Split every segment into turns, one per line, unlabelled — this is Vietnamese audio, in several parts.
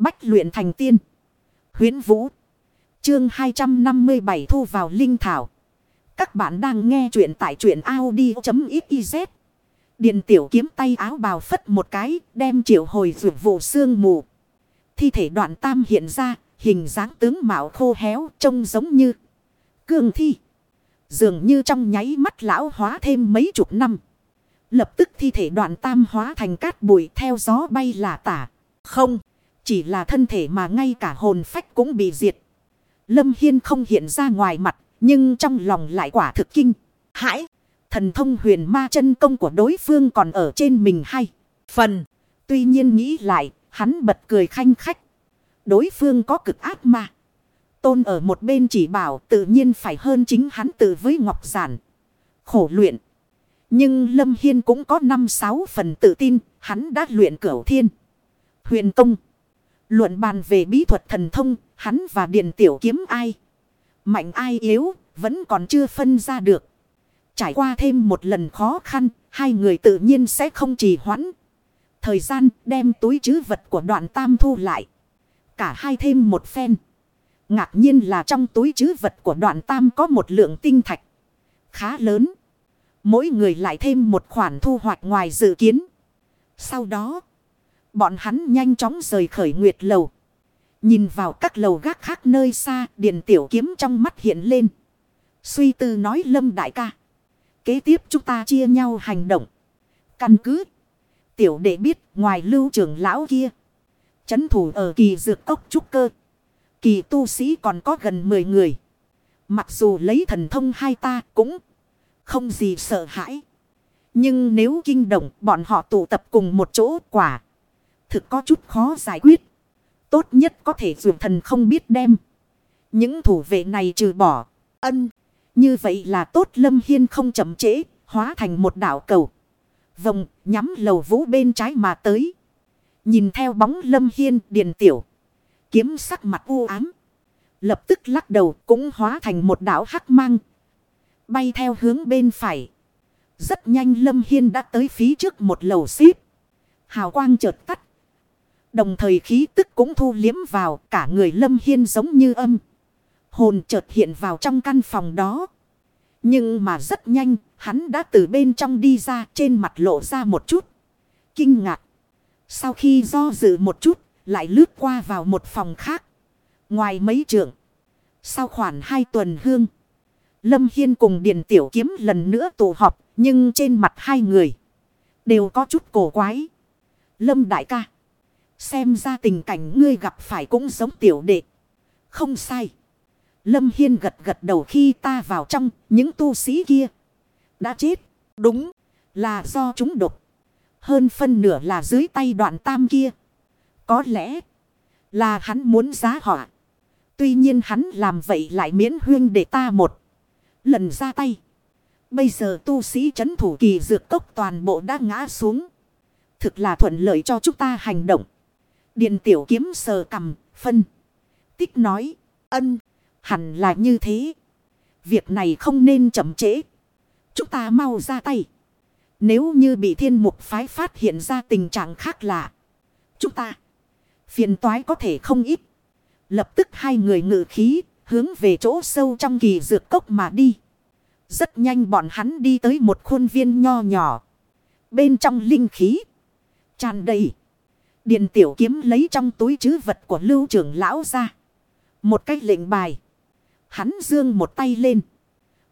Bách luyện thành tiên. Huyến Vũ. Chương 257 thu vào Linh Thảo. Các bạn đang nghe truyện tại truyện Audi.xyz. Điện tiểu kiếm tay áo bào phất một cái, đem triệu hồi rượu vụ xương mù. Thi thể đoạn tam hiện ra, hình dáng tướng mạo khô héo, trông giống như cường thi. Dường như trong nháy mắt lão hóa thêm mấy chục năm. Lập tức thi thể đoạn tam hóa thành cát bụi theo gió bay là tả. Không, chỉ là thân thể mà ngay cả hồn phách cũng bị diệt. Lâm Hiên không hiện ra ngoài mặt, nhưng trong lòng lại quả thực kinh. Hãi! Thần thông huyền ma chân công của đối phương còn ở trên mình hay. Phần. Tuy nhiên nghĩ lại, hắn bật cười khanh khách. Đối phương có cực ác ma. Tôn ở một bên chỉ bảo tự nhiên phải hơn chính hắn tự với Ngọc Giản. Khổ luyện. Nhưng Lâm Hiên cũng có 5-6 phần tự tin, hắn đã luyện cửu thiên. Huyền công. Luận bàn về bí thuật thần thông, hắn và Điền Tiểu Kiếm ai. Mạnh ai yếu, vẫn còn chưa phân ra được. Trải qua thêm một lần khó khăn, hai người tự nhiên sẽ không trì hoãn. Thời gian đem túi chứ vật của đoạn tam thu lại. Cả hai thêm một phen. Ngạc nhiên là trong túi chứ vật của đoạn tam có một lượng tinh thạch. Khá lớn. Mỗi người lại thêm một khoản thu hoạch ngoài dự kiến. Sau đó, bọn hắn nhanh chóng rời khởi nguyệt lầu. Nhìn vào các lầu gác khác nơi xa, điện tiểu kiếm trong mắt hiện lên. Suy tư nói lâm đại ca. Kế tiếp chúng ta chia nhau hành động. Căn cứ. Tiểu đệ biết ngoài lưu trưởng lão kia. Chấn thủ ở kỳ dược ốc trúc cơ. Kỳ tu sĩ còn có gần 10 người. Mặc dù lấy thần thông hai ta cũng không gì sợ hãi. Nhưng nếu kinh động bọn họ tụ tập cùng một chỗ quả. Thực có chút khó giải quyết. Tốt nhất có thể dù thần không biết đem. Những thủ vệ này trừ bỏ. Ân. Như vậy là tốt lâm hiên không chậm trễ. Hóa thành một đảo cầu. Vòng, nhắm lầu vũ bên trái mà tới. Nhìn theo bóng lâm hiên, điền tiểu. Kiếm sắc mặt u ám. Lập tức lắc đầu, cũng hóa thành một đảo hắc mang bay theo hướng bên phải. Rất nhanh Lâm Hiên đã tới phía trước một lầu xíp. Hào quang chợt tắt. Đồng thời khí tức cũng thu liếm vào cả người Lâm Hiên giống như âm. Hồn chợt hiện vào trong căn phòng đó. Nhưng mà rất nhanh, hắn đã từ bên trong đi ra trên mặt lộ ra một chút. Kinh ngạc. Sau khi do dự một chút, lại lướt qua vào một phòng khác. Ngoài mấy trường. Sau khoảng hai tuần hương. Lâm Hiên cùng Điền Tiểu Kiếm lần nữa tụ họp, nhưng trên mặt hai người đều có chút cổ quái. Lâm đại ca, xem ra tình cảnh ngươi gặp phải cũng giống tiểu đệ. Không sai. Lâm Hiên gật gật đầu khi ta vào trong, những tu sĩ kia đã chết. Đúng, là do chúng độc. Hơn phân nửa là dưới tay đoạn tam kia. Có lẽ là hắn muốn giá họa. Tuy nhiên hắn làm vậy lại miễn huyên để ta một lần ra tay. Bây giờ tu sĩ chấn thủ kỳ dược cốc toàn bộ đã ngã xuống. Thực là thuận lợi cho chúng ta hành động. Điện tiểu kiếm sờ cầm, phân. Tích nói, ân, hẳn là như thế. Việc này không nên chậm trễ. Chúng ta mau ra tay. Nếu như bị thiên mục phái phát hiện ra tình trạng khác lạ. Chúng ta, phiền toái có thể không ít. Lập tức hai người ngự khí hướng về chỗ sâu trong kỳ dược cốc mà đi. Rất nhanh bọn hắn đi tới một khuôn viên nho nhỏ. Bên trong linh khí. tràn đầy. Điền tiểu kiếm lấy trong túi chứ vật của lưu trưởng lão ra. Một cái lệnh bài. Hắn dương một tay lên.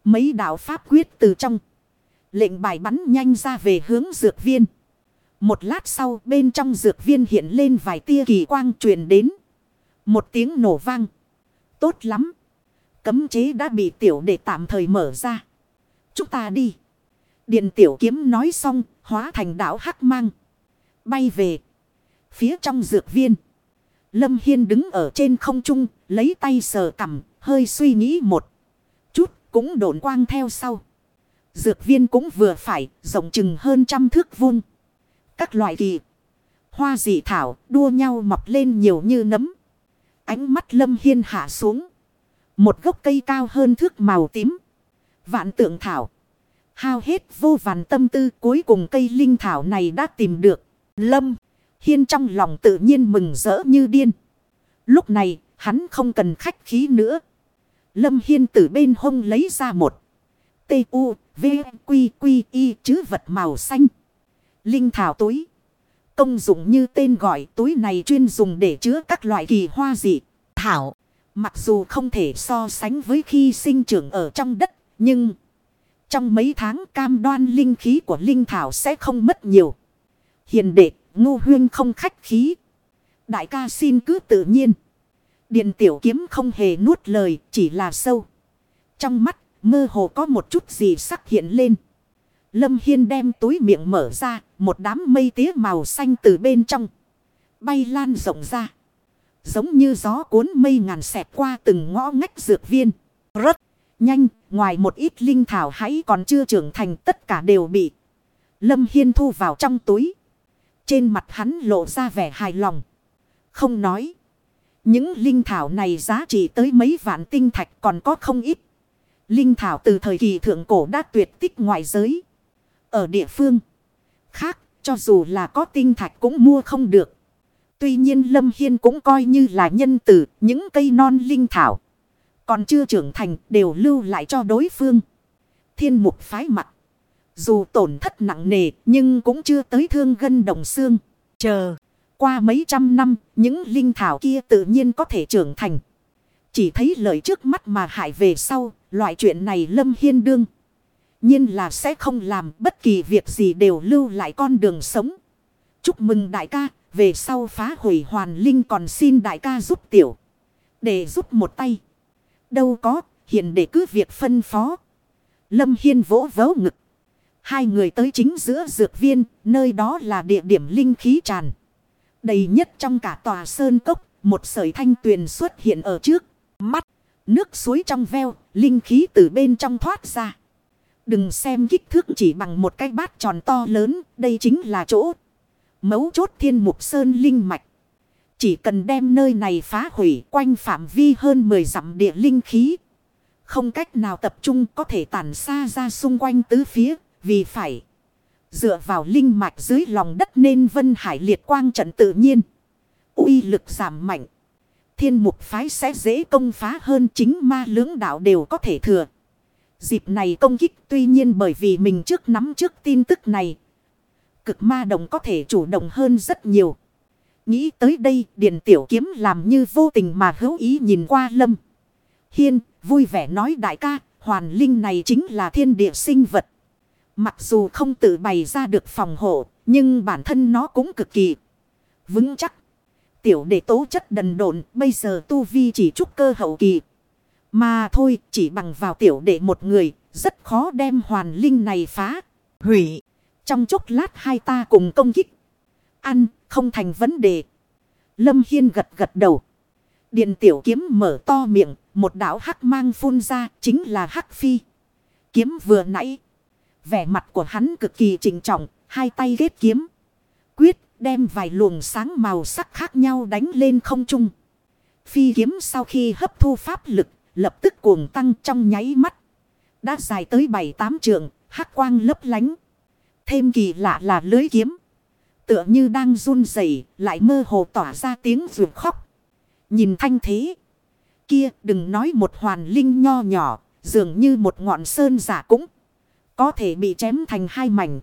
Mấy đạo pháp quyết từ trong. Lệnh bài bắn nhanh ra về hướng dược viên. Một lát sau bên trong dược viên hiện lên vài tia kỳ quang truyền đến. Một tiếng nổ vang. Tốt lắm. Cấm chế đã bị tiểu để tạm thời mở ra. Chúng ta đi. Điện tiểu kiếm nói xong, hóa thành đảo hắc mang. Bay về. Phía trong dược viên. Lâm Hiên đứng ở trên không trung, lấy tay sờ cầm, hơi suy nghĩ một chút, cũng độn quang theo sau. Dược viên cũng vừa phải, rộng chừng hơn trăm thước vuông. Các loại kỳ, hoa dị thảo, đua nhau mọc lên nhiều như nấm. Ánh mắt Lâm Hiên hạ xuống. Một gốc cây cao hơn thước màu tím. Vạn tượng thảo. Hao hết vô vàn tâm tư cuối cùng cây linh thảo này đã tìm được. Lâm. Hiên trong lòng tự nhiên mừng rỡ như điên. Lúc này, hắn không cần khách khí nữa. Lâm Hiên từ bên hông lấy ra một. T.U. V.Q.Q.Y. chữ vật màu xanh. Linh thảo túi. Công dụng như tên gọi túi này chuyên dùng để chứa các loại kỳ hoa dị. Thảo. Mặc dù không thể so sánh với khi sinh trưởng ở trong đất. Nhưng. Trong mấy tháng cam đoan linh khí của linh thảo sẽ không mất nhiều. Hiền đệ, ngu huyên không khách khí. Đại ca xin cứ tự nhiên. Điện tiểu kiếm không hề nuốt lời, chỉ là sâu. Trong mắt, mơ hồ có một chút gì sắc hiện lên. Lâm Hiên đem túi miệng mở ra, một đám mây tía màu xanh từ bên trong. Bay lan rộng ra. Giống như gió cuốn mây ngàn xẹt qua từng ngõ ngách dược viên. Rất nhanh, ngoài một ít linh thảo hãy còn chưa trưởng thành tất cả đều bị. Lâm Hiên thu vào trong túi. Trên mặt hắn lộ ra vẻ hài lòng. Không nói. Những linh thảo này giá trị tới mấy vạn tinh thạch còn có không ít. Linh thảo từ thời kỳ thượng cổ đã tuyệt tích ngoại giới. Ở địa phương khác, cho dù là có tinh thạch cũng mua không được. Tuy nhiên Lâm Hiên cũng coi như là nhân tử, những cây non linh thảo. Còn chưa trưởng thành đều lưu lại cho đối phương. Thiên mục phái mặt. Dù tổn thất nặng nề nhưng cũng chưa tới thương gân đồng xương. Chờ. Qua mấy trăm năm những linh thảo kia tự nhiên có thể trưởng thành. Chỉ thấy lợi trước mắt mà hại về sau. Loại chuyện này Lâm Hiên đương. nhiên là sẽ không làm bất kỳ việc gì đều lưu lại con đường sống. Chúc mừng đại ca. Về sau phá hủy hoàn linh còn xin đại ca giúp tiểu. Để giúp một tay. Đâu có, hiện để cứ việc phân phó. Lâm Hiên vỗ vỗ ngực. Hai người tới chính giữa dược viên, nơi đó là địa điểm linh khí tràn. Đầy nhất trong cả tòa sơn cốc, một sợi thanh tuyền xuất hiện ở trước. Mắt, nước suối trong veo, linh khí từ bên trong thoát ra. Đừng xem kích thước chỉ bằng một cái bát tròn to lớn, đây chính là chỗ. Mấu chốt thiên mục sơn linh mạch. Chỉ cần đem nơi này phá hủy quanh phạm vi hơn 10 dặm địa linh khí. Không cách nào tập trung có thể tản xa ra xung quanh tứ phía vì phải dựa vào linh mạch dưới lòng đất nên vân hải liệt quang trận tự nhiên. uy lực giảm mạnh. Thiên mục phái sẽ dễ công phá hơn chính ma lưỡng đạo đều có thể thừa. Dịp này công kích tuy nhiên bởi vì mình trước nắm trước tin tức này. Cực ma đồng có thể chủ động hơn rất nhiều. Nghĩ tới đây điện Tiểu Kiếm làm như vô tình mà hữu ý nhìn qua Lâm. Hiên, vui vẻ nói đại ca, hoàn linh này chính là thiên địa sinh vật. Mặc dù không tự bày ra được phòng hộ nhưng bản thân nó cũng cực kỳ vững chắc. Tiểu đệ tố chất đần độn bây giờ tu vi chỉ trúc cơ hậu kỳ. Mà thôi chỉ bằng vào tiểu đệ một người rất khó đem hoàn linh này phá. Hủy. Trong chốc lát hai ta cùng công kích. Ăn không thành vấn đề. Lâm Hiên gật gật đầu. Điện tiểu kiếm mở to miệng. Một đảo hắc mang phun ra chính là hắc phi. Kiếm vừa nãy. Vẻ mặt của hắn cực kỳ trịnh trọng. Hai tay ghét kiếm. Quyết đem vài luồng sáng màu sắc khác nhau đánh lên không trung. Phi kiếm sau khi hấp thu pháp lực. Lập tức cuồng tăng trong nháy mắt. Đã dài tới bảy tám trượng. hắc quang lấp lánh. Thêm kỳ lạ là lưới kiếm. Tựa như đang run rẩy lại mơ hồ tỏa ra tiếng ruột khóc. Nhìn thanh thế. Kia đừng nói một hoàn linh nho nhỏ, dường như một ngọn sơn giả cũng có thể bị chém thành hai mảnh.